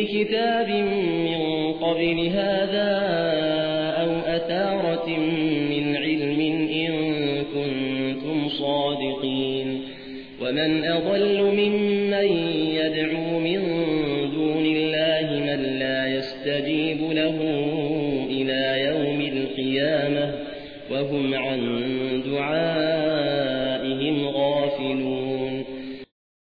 بكتاب من قبل هذا أو أثارة من علم إن كنتم صادقين. ومن أضل ممن يدعو من دون الله من لا يستجيب له إلى يوم القيامة وهم عن دعائهم